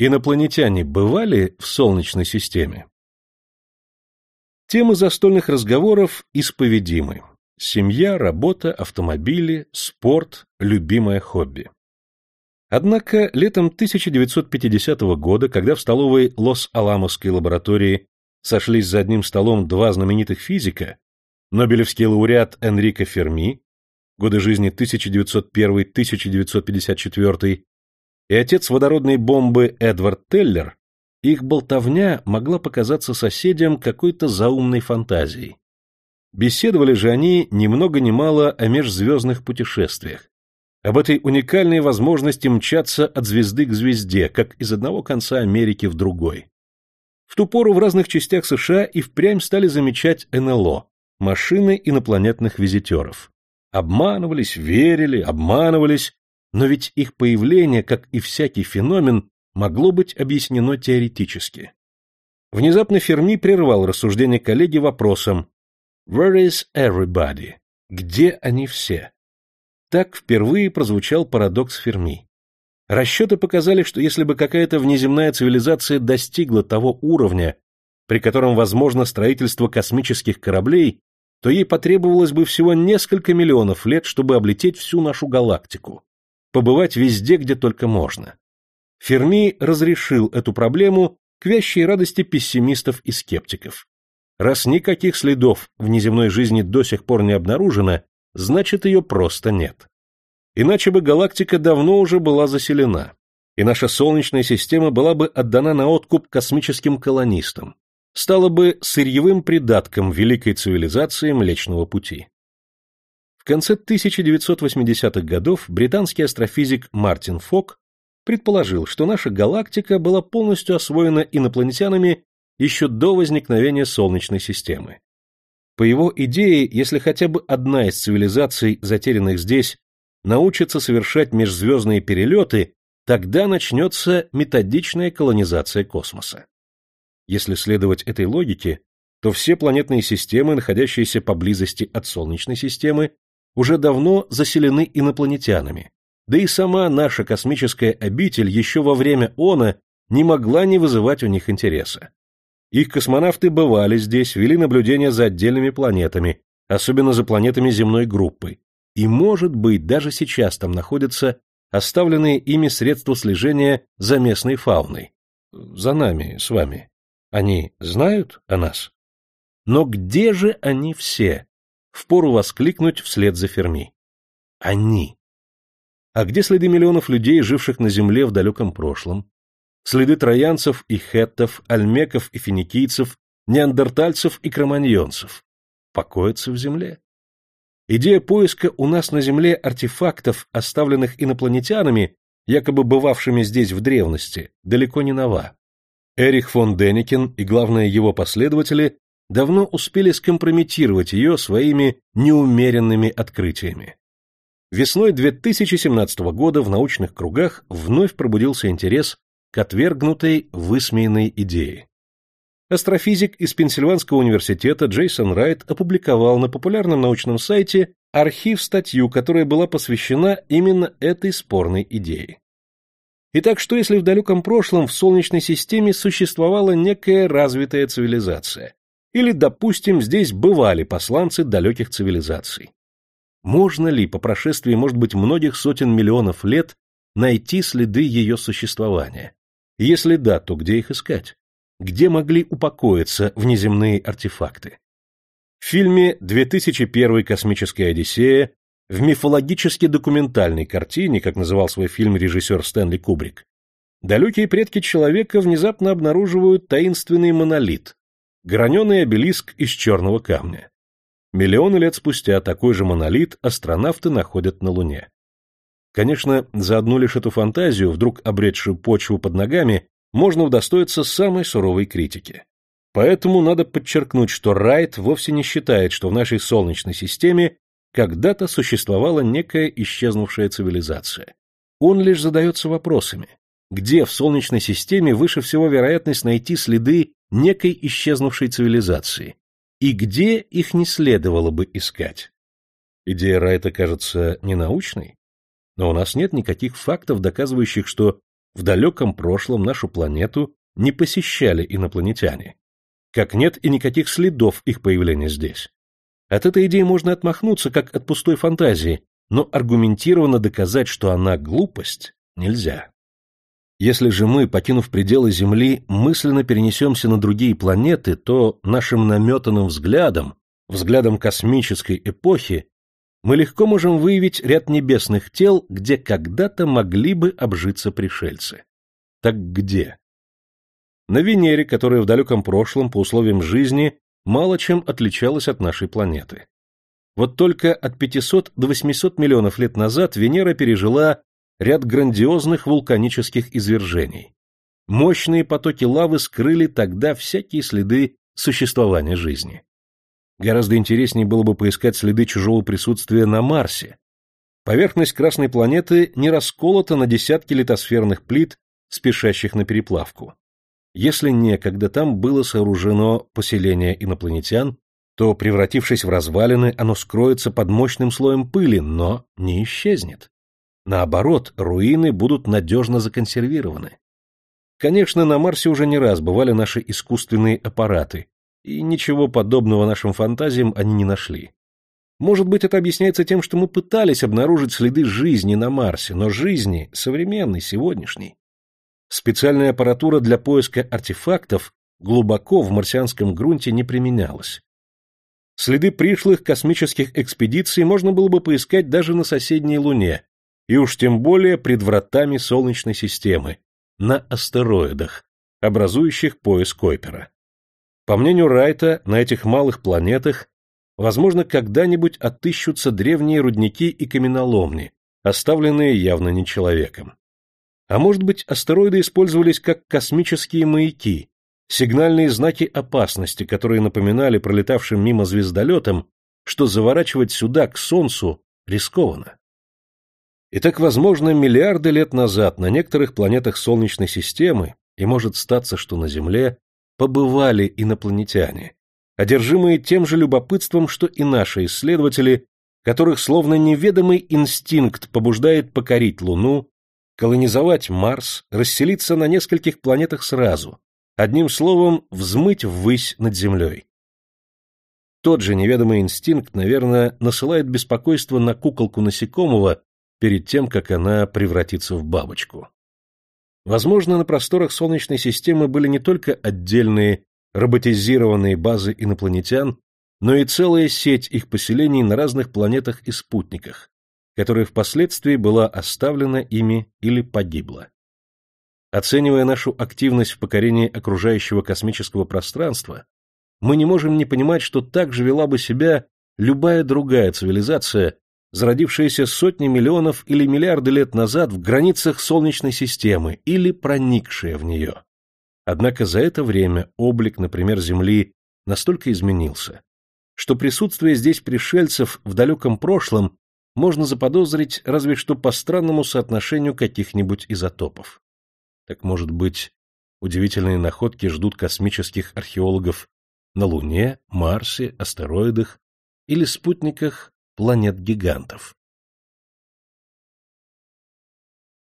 Инопланетяне бывали в Солнечной системе? Темы застольных разговоров исповедимы. Семья, работа, автомобили, спорт, любимое хобби. Однако летом 1950 года, когда в столовой Лос-Аламосской лаборатории сошлись за одним столом два знаменитых физика, Нобелевский лауреат Энрико Ферми, годы жизни 1901-1954, и отец водородной бомбы Эдвард Теллер, их болтовня могла показаться соседям какой-то заумной фантазией. Беседовали же они ни много ни мало о межзвездных путешествиях, об этой уникальной возможности мчаться от звезды к звезде, как из одного конца Америки в другой. В ту пору в разных частях США и впрямь стали замечать НЛО – машины инопланетных визитеров. Обманывались, верили, обманывались, но ведь их появление, как и всякий феномен, могло быть объяснено теоретически. Внезапно Ферми прервал рассуждение коллеги вопросом «Where is everybody?» «Где они все?» Так впервые прозвучал парадокс Ферми. Расчеты показали, что если бы какая-то внеземная цивилизация достигла того уровня, при котором возможно строительство космических кораблей, то ей потребовалось бы всего несколько миллионов лет, чтобы облететь всю нашу галактику, побывать везде, где только можно. Ферми разрешил эту проблему к вящей радости пессимистов и скептиков. Раз никаких следов в неземной жизни до сих пор не обнаружено, значит ее просто нет. Иначе бы галактика давно уже была заселена, и наша Солнечная система была бы отдана на откуп космическим колонистам, стала бы сырьевым придатком великой цивилизации Млечного Пути. Конце 1980-х годов британский астрофизик Мартин Фок предположил, что наша галактика была полностью освоена инопланетянами еще до возникновения Солнечной системы. По его идее, если хотя бы одна из цивилизаций, затерянных здесь, научится совершать межзвездные перелеты, тогда начнется методичная колонизация космоса. Если следовать этой логике, то все планетные системы, находящиеся поблизости от Солнечной системы, уже давно заселены инопланетянами, да и сама наша космическая обитель еще во время ОНА не могла не вызывать у них интереса. Их космонавты бывали здесь, вели наблюдения за отдельными планетами, особенно за планетами земной группы. И, может быть, даже сейчас там находятся оставленные ими средства слежения за местной фауной. За нами, с вами. Они знают о нас? Но где же они все? Впору воскликнуть вслед за Ферми. Они. А где следы миллионов людей, живших на Земле в далеком прошлом? следы троянцев и хеттов, альмеков и финикийцев, неандертальцев и кроманьонцев, покоятся в земле. Идея поиска у нас на земле артефактов, оставленных инопланетянами, якобы бывавшими здесь в древности, далеко не нова. Эрих фон Денекен и, главное, его последователи давно успели скомпрометировать ее своими неумеренными открытиями. Весной 2017 года в научных кругах вновь пробудился интерес к отвергнутой, высмеянной идее. Астрофизик из Пенсильванского университета Джейсон Райт опубликовал на популярном научном сайте архив статью, которая была посвящена именно этой спорной идее. Итак, что если в далеком прошлом в Солнечной системе существовала некая развитая цивилизация? Или, допустим, здесь бывали посланцы далеких цивилизаций? Можно ли по прошествии, может быть, многих сотен миллионов лет найти следы ее существования? Если да, то где их искать? Где могли упокоиться внеземные артефакты? В фильме «2001. Космическая Одиссея», в мифологически-документальной картине, как называл свой фильм режиссер Стэнли Кубрик, далекие предки человека внезапно обнаруживают таинственный монолит, граненый обелиск из черного камня. Миллионы лет спустя такой же монолит астронавты находят на Луне. Конечно, за одну лишь эту фантазию, вдруг обретшую почву под ногами, можно удостоиться самой суровой критики. Поэтому надо подчеркнуть, что Райт вовсе не считает, что в нашей Солнечной системе когда-то существовала некая исчезнувшая цивилизация. Он лишь задается вопросами. Где в Солнечной системе выше всего вероятность найти следы некой исчезнувшей цивилизации? И где их не следовало бы искать? Идея Райта кажется ненаучной? Но у нас нет никаких фактов, доказывающих, что в далеком прошлом нашу планету не посещали инопланетяне. Как нет и никаких следов их появления здесь. От этой идеи можно отмахнуться, как от пустой фантазии, но аргументированно доказать, что она глупость, нельзя. Если же мы, покинув пределы Земли, мысленно перенесемся на другие планеты, то нашим наметанным взглядом, взглядом космической эпохи, мы легко можем выявить ряд небесных тел, где когда-то могли бы обжиться пришельцы. Так где? На Венере, которая в далеком прошлом по условиям жизни мало чем отличалась от нашей планеты. Вот только от 500 до 800 миллионов лет назад Венера пережила ряд грандиозных вулканических извержений. Мощные потоки лавы скрыли тогда всякие следы существования жизни. Гораздо интереснее было бы поискать следы чужого присутствия на Марсе. Поверхность Красной планеты не расколота на десятки литосферных плит, спешащих на переплавку. Если некогда там было сооружено поселение инопланетян, то, превратившись в развалины, оно скроется под мощным слоем пыли, но не исчезнет. Наоборот, руины будут надежно законсервированы. Конечно, на Марсе уже не раз бывали наши искусственные аппараты, и ничего подобного нашим фантазиям они не нашли. Может быть, это объясняется тем, что мы пытались обнаружить следы жизни на Марсе, но жизни современной, сегодняшней. Специальная аппаратура для поиска артефактов глубоко в марсианском грунте не применялась. Следы пришлых космических экспедиций можно было бы поискать даже на соседней Луне, и уж тем более пред вратами Солнечной системы, на астероидах, образующих пояс Койпера. По мнению Райта, на этих малых планетах, возможно, когда-нибудь отыщутся древние рудники и каменоломни, оставленные явно не человеком. А может быть, астероиды использовались как космические маяки, сигнальные знаки опасности, которые напоминали пролетавшим мимо звездолетам, что заворачивать сюда, к Солнцу, рискованно. И так, возможно, миллиарды лет назад на некоторых планетах Солнечной системы, и может статься, что на Земле, побывали инопланетяне, одержимые тем же любопытством, что и наши исследователи, которых словно неведомый инстинкт побуждает покорить Луну, колонизовать Марс, расселиться на нескольких планетах сразу, одним словом, взмыть ввысь над Землей. Тот же неведомый инстинкт, наверное, насылает беспокойство на куколку насекомого, перед тем, как она превратится в бабочку. Возможно, на просторах Солнечной системы были не только отдельные роботизированные базы инопланетян, но и целая сеть их поселений на разных планетах и спутниках, которая впоследствии была оставлена ими или погибла. Оценивая нашу активность в покорении окружающего космического пространства, мы не можем не понимать, что так же вела бы себя любая другая цивилизация, зародившаяся сотни миллионов или миллиарды лет назад в границах Солнечной системы или проникшая в нее. Однако за это время облик, например, Земли настолько изменился, что присутствие здесь пришельцев в далеком прошлом можно заподозрить разве что по странному соотношению каких-нибудь изотопов. Так, может быть, удивительные находки ждут космических археологов на Луне, Марсе, астероидах или спутниках планет-гигантов.